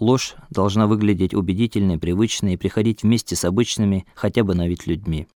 Ложь должна выглядеть убедительной, привычной и приходить вместе с обычными, хотя бы на вид людьми.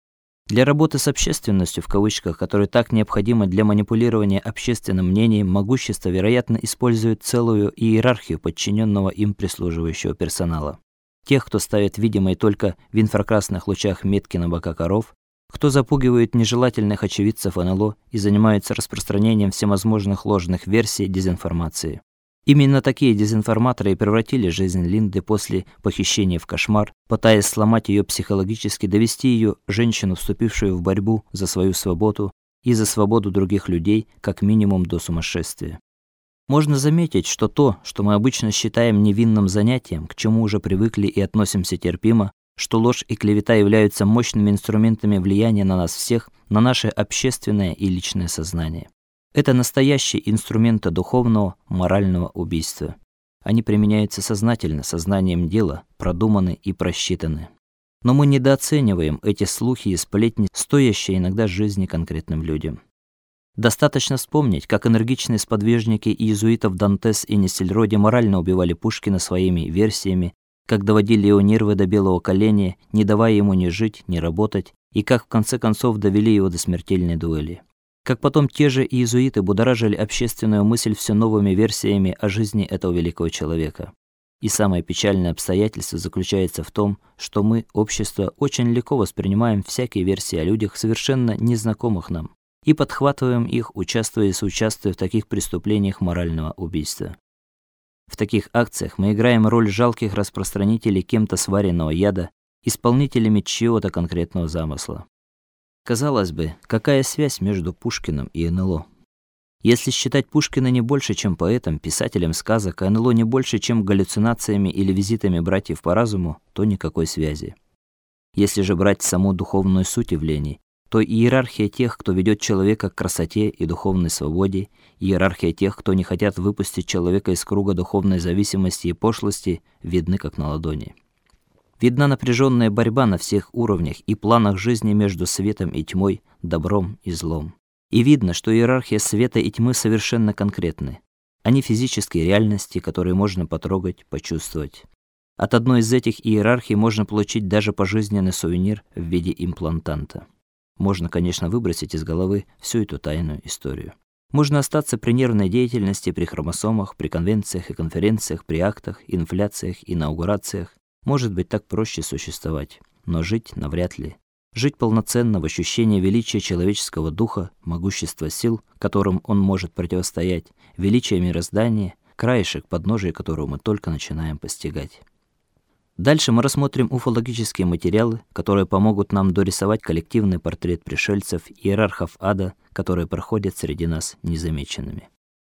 Для работы с общественностью в кавычках, которая так необходима для манипулирования общественным мнением, могущество, вероятно, использует целую иерархию подчиненного им прислуживающего персонала. Тех, кто ставит видимые только в инфракрасных лучах метки на бока коров, кто запугивает нежелательных очевидцев НЛО и занимается распространением всевозможных ложных версий дезинформации. Именно такие дезинформаторы и превратили жизнь Линды после похищения в кошмар, пытаясь сломать ее психологически, довести ее, женщину, вступившую в борьбу за свою свободу и за свободу других людей, как минимум до сумасшествия. Можно заметить, что то, что мы обычно считаем невинным занятием, к чему уже привыкли и относимся терпимо, что ложь и клевета являются мощными инструментами влияния на нас всех, на наше общественное и личное сознание. Это настоящие инструменты духовного, морального убийства. Они применяются сознательно, сознанием дела, продуманы и просчитаны. Но мы недооцениваем эти слухи и сплетни, стоящие иногда жизни конкретным людям. Достаточно вспомнить, как энергичные сподвижники иезуитов Дантес и Нестельроде морально убивали Пушкина своими версиями, как доводили его нервы до белого коленя, не давая ему ни жить, ни работать, и как в конце концов довели его до смертельной дуэли. Как потом те же иезуиты будоражили общественную мысль все новыми версиями о жизни этого великого человека. И самое печальное обстоятельство заключается в том, что мы, общество, очень легко воспринимаем всякие версии о людях, совершенно незнакомых нам, и подхватываем их, участвуя и соучаствуя в таких преступлениях морального убийства. В таких акциях мы играем роль жалких распространителей кем-то сваренного яда, исполнителями чьего-то конкретного замысла. Казалось бы, какая связь между Пушкиным и НЛО? Если считать Пушкина не больше, чем поэтом, писателем сказок, а НЛО не больше, чем галлюцинациями или визитами братьев по разуму, то никакой связи. Если же брать саму духовную суть явлений, то иерархия тех, кто ведет человека к красоте и духовной свободе, иерархия тех, кто не хотят выпустить человека из круга духовной зависимости и пошлости, видны как на ладони. Видна напряженная борьба на всех уровнях и планах жизни между светом и тьмой, добром и злом. И видно, что иерархия света и тьмы совершенно конкретны. Они физические реальности, которые можно потрогать, почувствовать. От одной из этих иерархий можно получить даже пожизненный сувенир в виде имплантанта. Можно, конечно, выбросить из головы всю эту тайную историю. Можно остаться при нервной деятельности, при хромосомах, при конвенциях и конференциях, при актах, инфляциях, инаугурациях, может быть, так проще существовать, но жить навряд ли. Жить полноценно в ощущении величия человеческого духа, могущества сил, которым он может противостоять, величия мироздания, краешек подножия которого мы только начинаем постигать. Дальше мы рассмотрим уфологические материалы, которые помогут нам дорисовать коллективный портрет пришельцев, иерархов ада, которые проходят среди нас незамеченными.